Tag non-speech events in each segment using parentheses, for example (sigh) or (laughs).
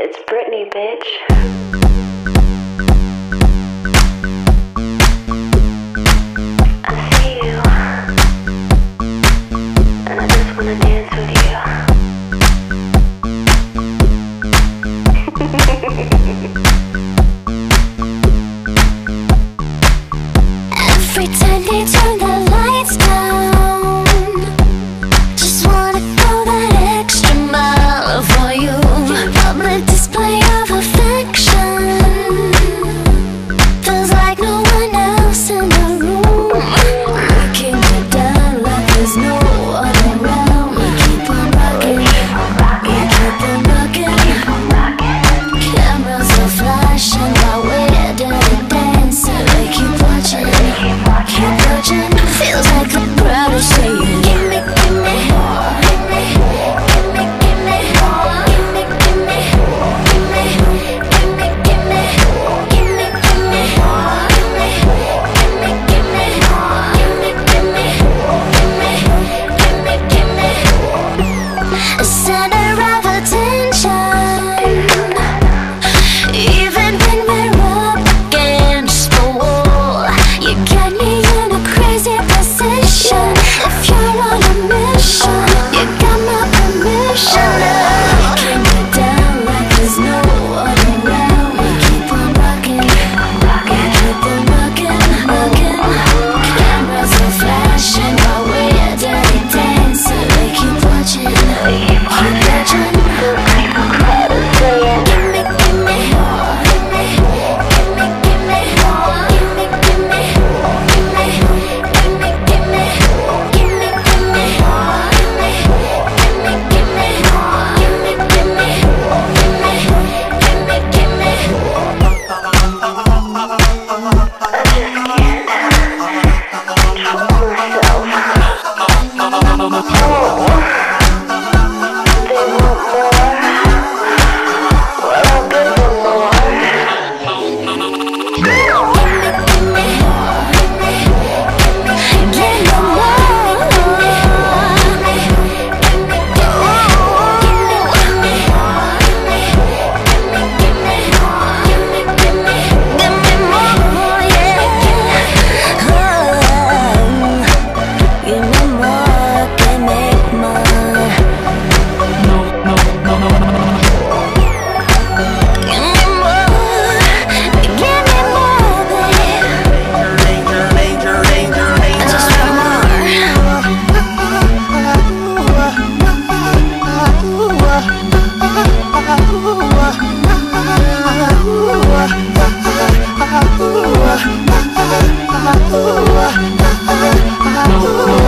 It's Britney, bitch. Thank you. (laughs) if you're on a mission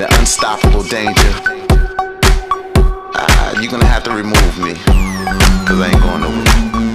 the unstoppable danger. Ah, you're gonna have to remove me, cause I ain't going nowhere.